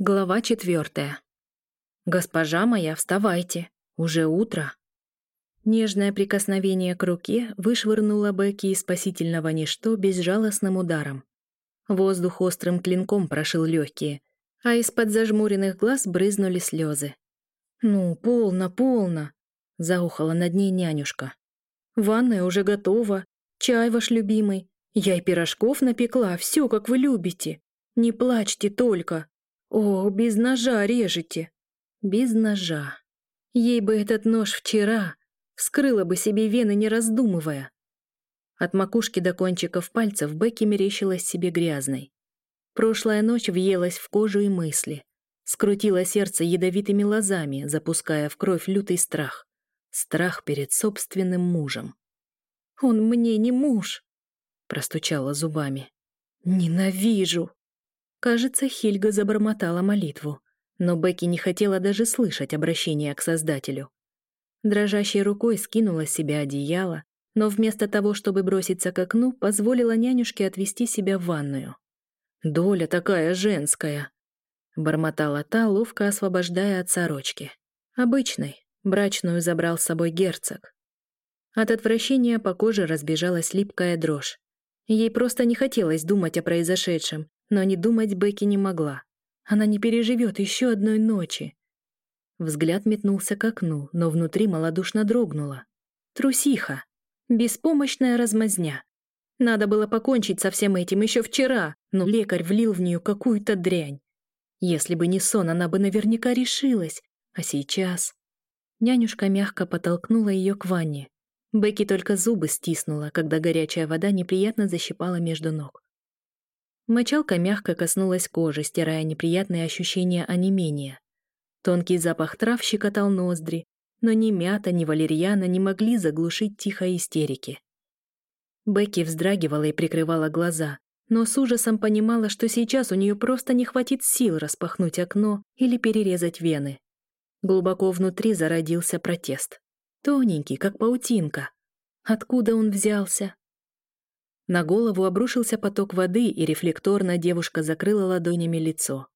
Глава четвертая. «Госпожа моя, вставайте! Уже утро!» Нежное прикосновение к руке вышвырнуло Бекки из спасительного ничто безжалостным ударом. Воздух острым клинком прошил легкие, а из-под зажмуренных глаз брызнули слезы. «Ну, полно, полно!» — заухала над ней нянюшка. «Ванная уже готова, чай ваш любимый, я и пирожков напекла, все, как вы любите. Не плачьте только!» О, без ножа режете. Без ножа. Ей бы этот нож вчера. Вскрыла бы себе вены, не раздумывая. От макушки до кончиков пальцев Бекки мерещилась себе грязной. Прошлая ночь въелась в кожу и мысли. Скрутила сердце ядовитыми лозами, запуская в кровь лютый страх. Страх перед собственным мужем. «Он мне не муж!» — простучала зубами. «Ненавижу!» Кажется, Хильга забормотала молитву, но Бекки не хотела даже слышать обращение к Создателю. Дрожащей рукой скинула с себя одеяло, но вместо того, чтобы броситься к окну, позволила нянюшке отвести себя в ванную. «Доля такая женская!» — бормотала та, ловко освобождая от сорочки. «Обычной. Брачную забрал с собой герцог». От отвращения по коже разбежалась липкая дрожь. Ей просто не хотелось думать о произошедшем, но не думать Бекки не могла. Она не переживет еще одной ночи. Взгляд метнулся к окну, но внутри малодушно дрогнула. Трусиха. Беспомощная размазня. Надо было покончить со всем этим еще вчера, но лекарь влил в нее какую-то дрянь. Если бы не сон, она бы наверняка решилась. А сейчас... Нянюшка мягко потолкнула ее к ванне. Бекки только зубы стиснула, когда горячая вода неприятно защипала между ног. Мочалка мягко коснулась кожи, стирая неприятные ощущения онемения. Тонкий запах трав щекотал ноздри, но ни мята, ни валерьяна не могли заглушить тихой истерики. Бекки вздрагивала и прикрывала глаза, но с ужасом понимала, что сейчас у нее просто не хватит сил распахнуть окно или перерезать вены. Глубоко внутри зародился протест. Тоненький, как паутинка. Откуда он взялся? На голову обрушился поток воды, и рефлекторно девушка закрыла ладонями лицо.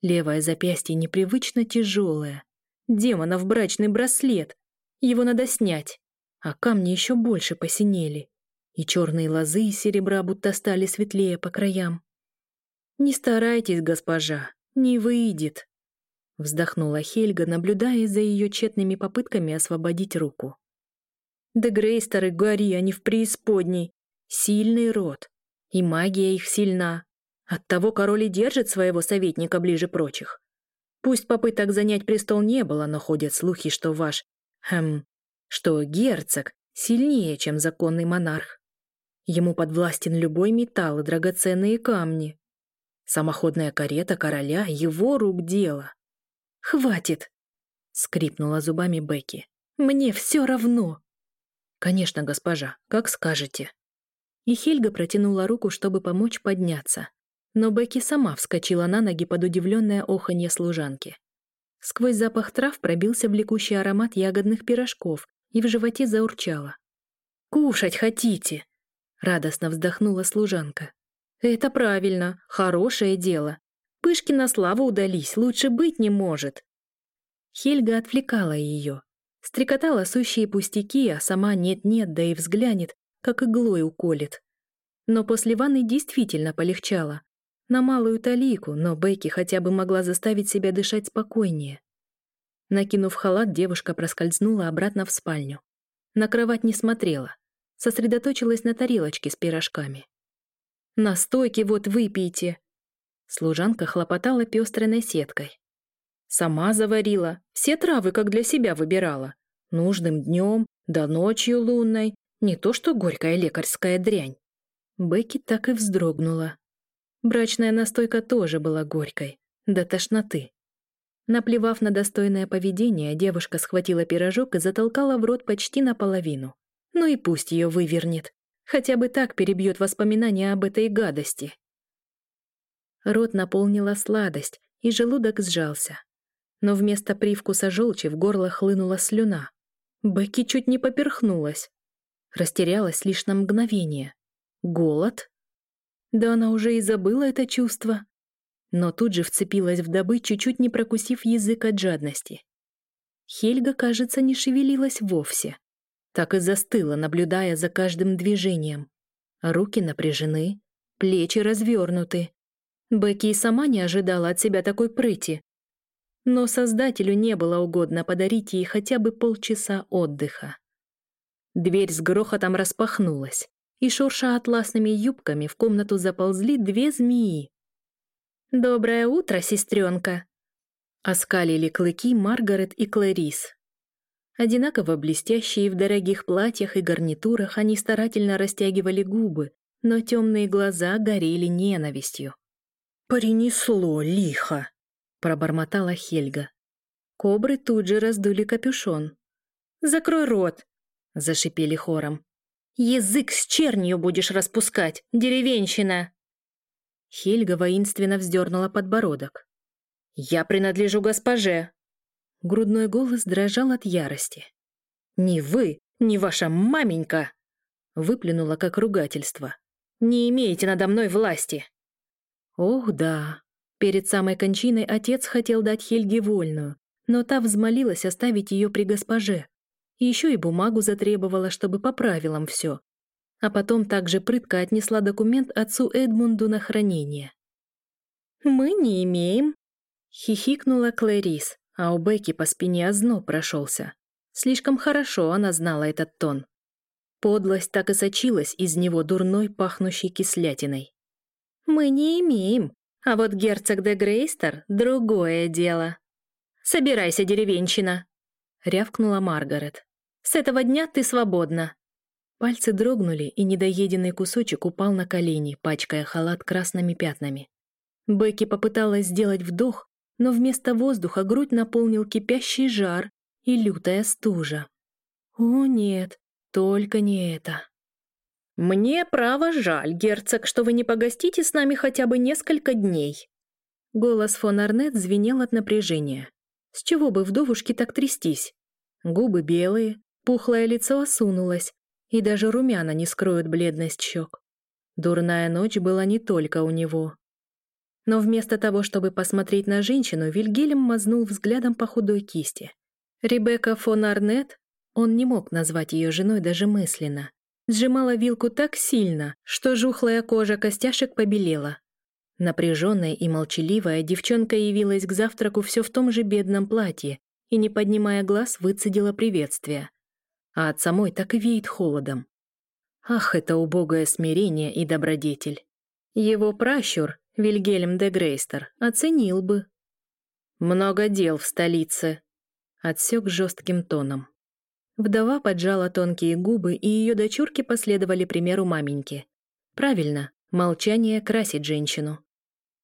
Левое запястье непривычно тяжелое. Демона в брачный браслет. Его надо снять. А камни еще больше посинели. И черные лозы из серебра будто стали светлее по краям. «Не старайтесь, госпожа, не выйдет», — вздохнула Хельга, наблюдая за ее тщетными попытками освободить руку. «Да Грейстеры, гори, они а в преисподней. Сильный род. И магия их сильна. Оттого король и держит своего советника ближе прочих. Пусть попыток занять престол не было, но ходят слухи, что ваш... Хм... Что герцог сильнее, чем законный монарх. Ему подвластен любой металл и драгоценные камни. Самоходная карета короля — его рук дело. «Хватит!» — скрипнула зубами Бекки. «Мне все равно!» «Конечно, госпожа, как скажете», и Хельга протянула руку, чтобы помочь подняться. Но Бекки сама вскочила на ноги под удивленное оханье служанки. Сквозь запах трав пробился влекущий аромат ягодных пирожков и в животе заурчало. «Кушать хотите!» — радостно вздохнула служанка. «Это правильно, хорошее дело. Пышки на славу удались, лучше быть не может». Хельга отвлекала ее. Стрекотала сущие пустяки, а сама нет-нет, да и взглянет как иглой уколет. Но после ванны действительно полегчало. На малую талику, но Бекки хотя бы могла заставить себя дышать спокойнее. Накинув халат, девушка проскользнула обратно в спальню. На кровать не смотрела. Сосредоточилась на тарелочке с пирожками. «Настойки вот выпейте!» Служанка хлопотала пестрой сеткой. «Сама заварила, все травы как для себя выбирала. Нужным днем, да ночью лунной, не то что горькая лекарская дрянь. Бекки так и вздрогнула. Брачная настойка тоже была горькой, до тошноты. Наплевав на достойное поведение, девушка схватила пирожок и затолкала в рот почти наполовину. Ну и пусть ее вывернет. Хотя бы так перебьет воспоминания об этой гадости. Рот наполнила сладость, и желудок сжался. Но вместо привкуса желчи в горло хлынула слюна. Бекки чуть не поперхнулась растерялась лишь на мгновение. Голод? Да она уже и забыла это чувство. Но тут же вцепилась в добычу, чуть не прокусив язык от жадности. Хельга, кажется, не шевелилась вовсе. Так и застыла, наблюдая за каждым движением. Руки напряжены, плечи развернуты. Бекки и сама не ожидала от себя такой прыти. Но создателю не было угодно подарить ей хотя бы полчаса отдыха. Дверь с грохотом распахнулась, и, шурша атласными юбками, в комнату заползли две змеи. «Доброе утро, сестренка!» Оскалили клыки Маргарет и Клэрис. Одинаково блестящие в дорогих платьях и гарнитурах они старательно растягивали губы, но темные глаза горели ненавистью. «Принесло лихо!» — пробормотала Хельга. Кобры тут же раздули капюшон. «Закрой рот!» — зашипели хором. «Язык с чернью будешь распускать, деревенщина!» Хельга воинственно вздернула подбородок. «Я принадлежу госпоже!» Грудной голос дрожал от ярости. «Не вы, не ваша маменька!» Выплюнула как ругательство. «Не имеете надо мной власти!» Ох да! Перед самой кончиной отец хотел дать Хельге вольную, но та взмолилась оставить ее при госпоже, и еще и бумагу затребовала, чтобы по правилам все. А потом также прытка отнесла документ отцу Эдмунду на хранение. «Мы не имеем», — хихикнула Клэрис, а у Бекки по спине озноб прошелся. Слишком хорошо она знала этот тон. Подлость так и сочилась из него дурной, пахнущей кислятиной. «Мы не имеем, а вот герцог де Грейстер — другое дело. Собирайся, деревенщина!» — рявкнула Маргарет. «С этого дня ты свободна!» Пальцы дрогнули, и недоеденный кусочек упал на колени, пачкая халат красными пятнами. Бекки попыталась сделать вдох, но вместо воздуха грудь наполнил кипящий жар и лютая стужа. «О нет, только не это!» «Мне, право, жаль, герцог, что вы не погостите с нами хотя бы несколько дней!» Голос фон Арнет звенел от напряжения. С чего бы вдовушке так трястись? Губы белые, пухлое лицо осунулось, и даже румяна не скроют бледность щек. Дурная ночь была не только у него. Но вместо того, чтобы посмотреть на женщину, Вильгельм мазнул взглядом по худой кисти. Ребекка фон Арнет, он не мог назвать ее женой даже мысленно, сжимала вилку так сильно, что жухлая кожа костяшек побелела. Напряженная и молчаливая, девчонка явилась к завтраку все в том же бедном платье и, не поднимая глаз, выцедила приветствие. А от самой так и веет холодом. Ах, это убогое смирение и добродетель. Его пращур, Вильгельм де Грейстер, оценил бы. «Много дел в столице», — отсек жестким тоном. Вдова поджала тонкие губы, и ее дочурки последовали примеру маменьки. Правильно, молчание красит женщину.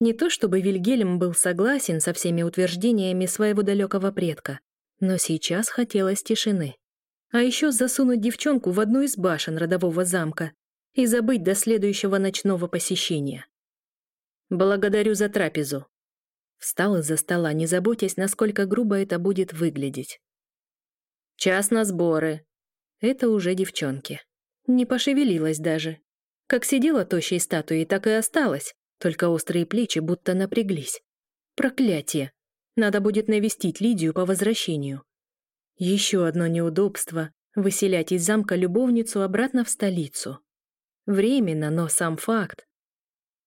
Не то чтобы Вильгельм был согласен со всеми утверждениями своего далекого предка, но сейчас хотелось тишины. А еще засунуть девчонку в одну из башен родового замка и забыть до следующего ночного посещения. «Благодарю за трапезу». Встал из-за стола, не заботясь, насколько грубо это будет выглядеть. «Час на сборы». Это уже девчонки. Не пошевелилась даже. Как сидела тощей статуей, так и осталась только острые плечи будто напряглись. Проклятие! Надо будет навестить Лидию по возвращению. Еще одно неудобство — выселять из замка любовницу обратно в столицу. Временно, но сам факт.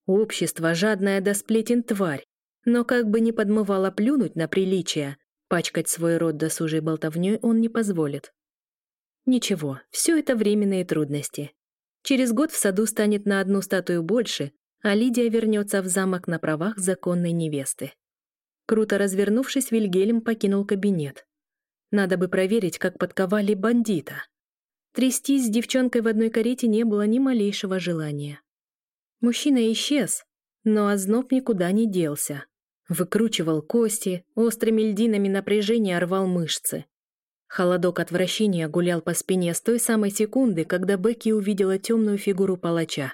Общество жадная до сплетен тварь, но как бы не подмывало плюнуть на приличие, пачкать свой рот досужей болтовней он не позволит. Ничего, все это временные трудности. Через год в саду станет на одну статую больше, а Лидия вернется в замок на правах законной невесты. Круто развернувшись, Вильгельм покинул кабинет. Надо бы проверить, как подковали бандита. Трястись с девчонкой в одной карете не было ни малейшего желания. Мужчина исчез, но озноб никуда не делся. Выкручивал кости, острыми льдинами напряжения рвал мышцы. Холодок отвращения гулял по спине с той самой секунды, когда Бекки увидела темную фигуру палача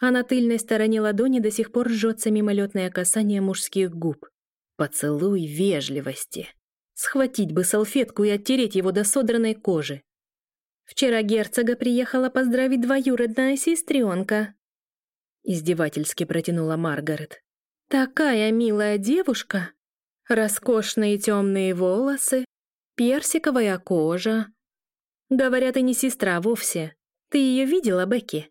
а на тыльной стороне ладони до сих пор жжется мимолетное касание мужских губ. Поцелуй вежливости. Схватить бы салфетку и оттереть его до содранной кожи. Вчера герцога приехала поздравить двоюродная сестренка. Издевательски протянула Маргарет. Такая милая девушка. Роскошные темные волосы, персиковая кожа. Говорят, и не сестра вовсе. Ты ее видела, Бекки?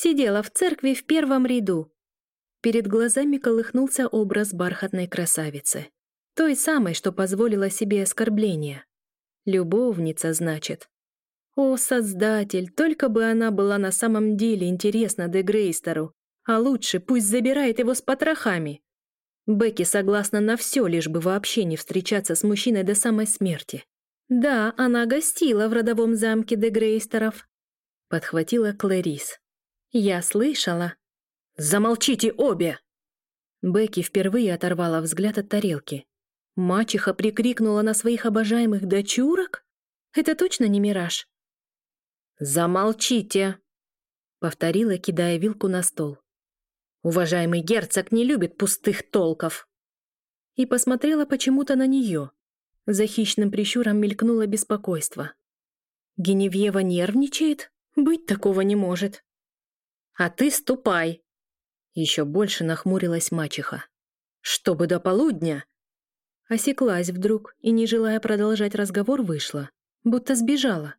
сидела в церкви в первом ряду. Перед глазами колыхнулся образ бархатной красавицы. Той самой, что позволила себе оскорбление. Любовница, значит. О, Создатель, только бы она была на самом деле интересна Де Грейстеру, а лучше пусть забирает его с потрохами. Бекки согласна на все, лишь бы вообще не встречаться с мужчиной до самой смерти. Да, она гостила в родовом замке Де Грейстеров. Подхватила Клэрис. Я слышала. Замолчите обе! Бекки впервые оторвала взгляд от тарелки. Мачеха прикрикнула на своих обожаемых дочурок? Это точно не мираж? «Замолчите!» — повторила, кидая вилку на стол. «Уважаемый герцог не любит пустых толков!» И посмотрела почему-то на нее. За хищным прищуром мелькнуло беспокойство. «Геневьева нервничает? Быть такого не может!» «А ты ступай!» Еще больше нахмурилась мачеха. «Чтобы до полудня!» Осеклась вдруг и, не желая продолжать разговор, вышла. Будто сбежала.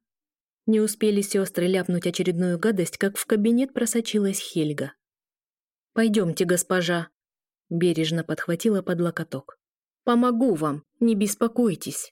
Не успели сестры ляпнуть очередную гадость, как в кабинет просочилась Хельга. «Пойдемте, госпожа!» Бережно подхватила под локоток. «Помогу вам, не беспокойтесь!»